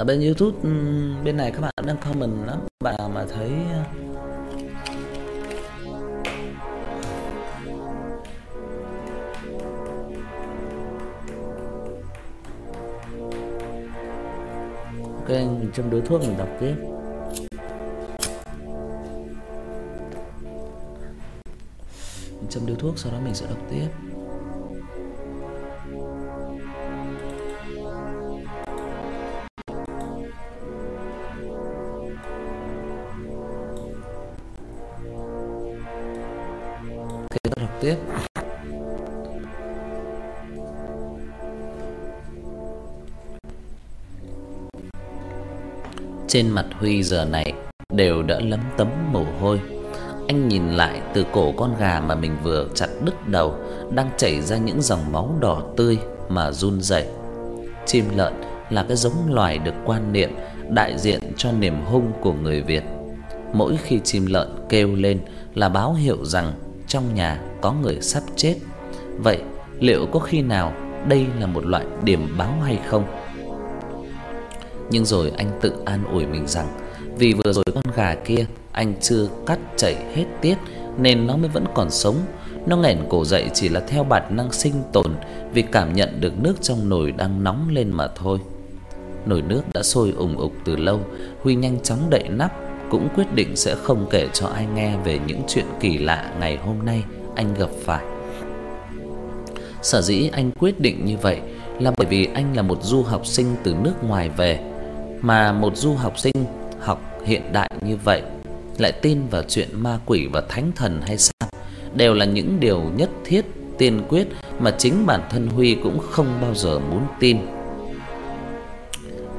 Ở bên Youtube ừ, Bên này các bạn đang comment lắm. Bạn nào mà thấy ờ, Ok, mình châm điếu thuốc mình đọc tiếp. Mình châm điếu thuốc, sau đó mình sẽ đọc tiếp. Tiếp Trên mặt Huy giờ này đều đã lấm tấm mồ hôi. Anh nhìn lại từ cổ con gà mà mình vừa chặt đứt đầu, đang chảy ra những dòng máu đỏ tươi mà run rẩy. Chim lợn là cái giống loài được quan niệm đại diện cho niềm hung của người Việt. Mỗi khi chim lợn kêu lên là báo hiệu rằng trong nhà có người sắp chết. Vậy liệu có khi nào đây là một loại điểm báo hay không? Nhưng rồi anh tự an ủi mình rằng vì vừa rồi con gà kia anh chưa cắt chảy hết tiết nên nó mới vẫn còn sống. Nó ngẩng cổ dậy chỉ là theo bản năng sinh tồn vì cảm nhận được nước trong nồi đang nóng lên mà thôi. Nồi nước đã sôi ùng ục từ lâu, Huy nhanh chóng đậy nắp, cũng quyết định sẽ không kể cho ai nghe về những chuyện kỳ lạ ngày hôm nay anh gặp phải. Sở dĩ anh quyết định như vậy là bởi vì anh là một du học sinh từ nước ngoài về, mà một du học sinh học hiện đại như vậy lại tin vào chuyện ma quỷ và thánh thần hay sao? Đều là những điều nhất thiết tiên quyết mà chính bản thân Huy cũng không bao giờ muốn tin.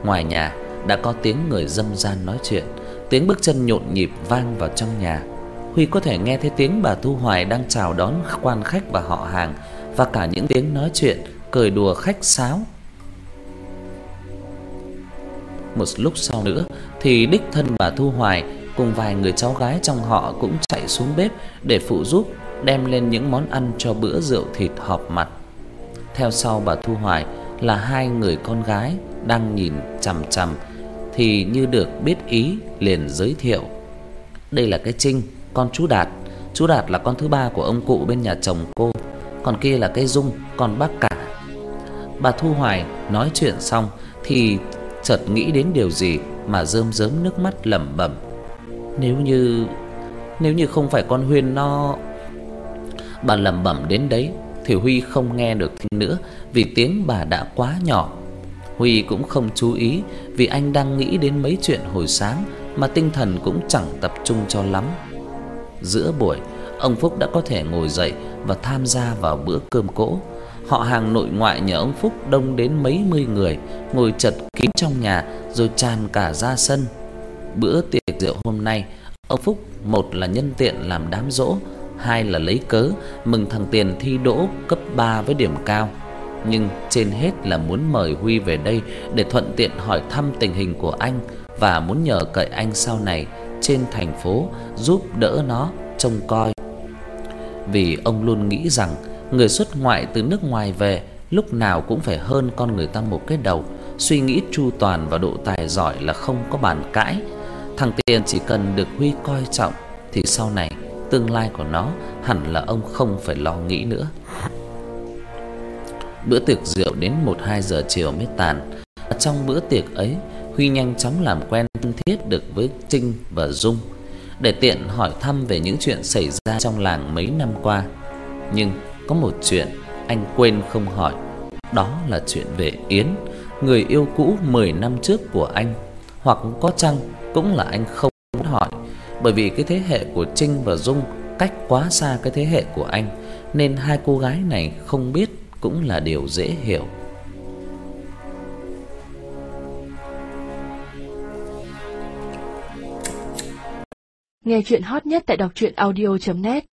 Ngoài nhà đã có tiếng người dâm gian nói chuyện, tiếng bước chân nhộn nhịp vang vào trong nhà. Huy có thể nghe thấy tiếng bà Thu Hoài đang chào đón quan khách và họ hàng và cả những tiếng nói chuyện, cười đùa khách sáo. Một lúc sau nữa thì đích thân bà Thu Hoài cùng vài người cháu gái trong họ cũng chạy xuống bếp để phụ giúp đem lên những món ăn cho bữa rượu thịt họp mặt. Theo sau bà Thu Hoài là hai người con gái đang nhìn chằm chằm thì như được biết ý liền giới thiệu. Đây là cái Trinh, con chú Đạt. Chú Đạt là con thứ ba của ông cụ bên nhà chồng cô, còn kia là cái Dung, con bác cả. Bà Thu Hoài nói chuyện xong thì chợt nghĩ đến điều gì mà rơm rớm nước mắt lẩm bẩm. Nếu như nếu như không phải con Huyên nó Bà lẩm bẩm đến đấy thì Huy không nghe được thêm nữa vì tiếng bà đã quá nhỏ. Huy cũng không chú ý vì anh đang nghĩ đến mấy chuyện hồi sáng mà tinh thần cũng chẳng tập trung cho lắm. Giữa buổi, ông Phúc đã có thể ngồi dậy và tham gia vào bữa cơm cỗ. Họ hàng nội ngoại nhà ông Phúc đông đến mấy mươi người, ngồi chật kín trong nhà rồi tràn cả ra sân. Bữa tiệc rượu hôm nay, ông Phúc một là nhân tiện làm đám dỗ, hai là lấy cớ mừng thằng Tiền thi đỗ cấp 3 với điểm cao. Nhưng trên hết là muốn mời Huy về đây để thuận tiện hỏi thăm tình hình của anh và muốn nhờ cậy anh sau này trên thành phố giúp đỡ nó trông coi. Vì ông luôn nghĩ rằng người xuất ngoại từ nước ngoài về lúc nào cũng phải hơn con người ta một cái đầu, suy nghĩ chu toàn và độ tài giỏi là không có bàn cãi. Thằng Tiền chỉ cần được Huy coi trọng thì sau này tương lai của nó hẳn là ông không phải lo nghĩ nữa. Bữa tiệc rượu đến 1-2 giờ chiều mới tàn. Ở trong bữa tiệc ấy, Huy nhanh chóng làm quen thân thiết được với Trinh và Dung để tiện hỏi thăm về những chuyện xảy ra trong làng mấy năm qua. Nhưng có một chuyện anh quên không hỏi, đó là chuyện về Yến, người yêu cũ 10 năm trước của anh, hoặc có chăng cũng là anh không muốn hỏi, bởi vì cái thế hệ của Trinh và Dung cách quá xa cái thế hệ của anh, nên hai cô gái này không biết cũng là điều dễ hiểu. Nghe truyện hot nhất tại đọc truyện audio net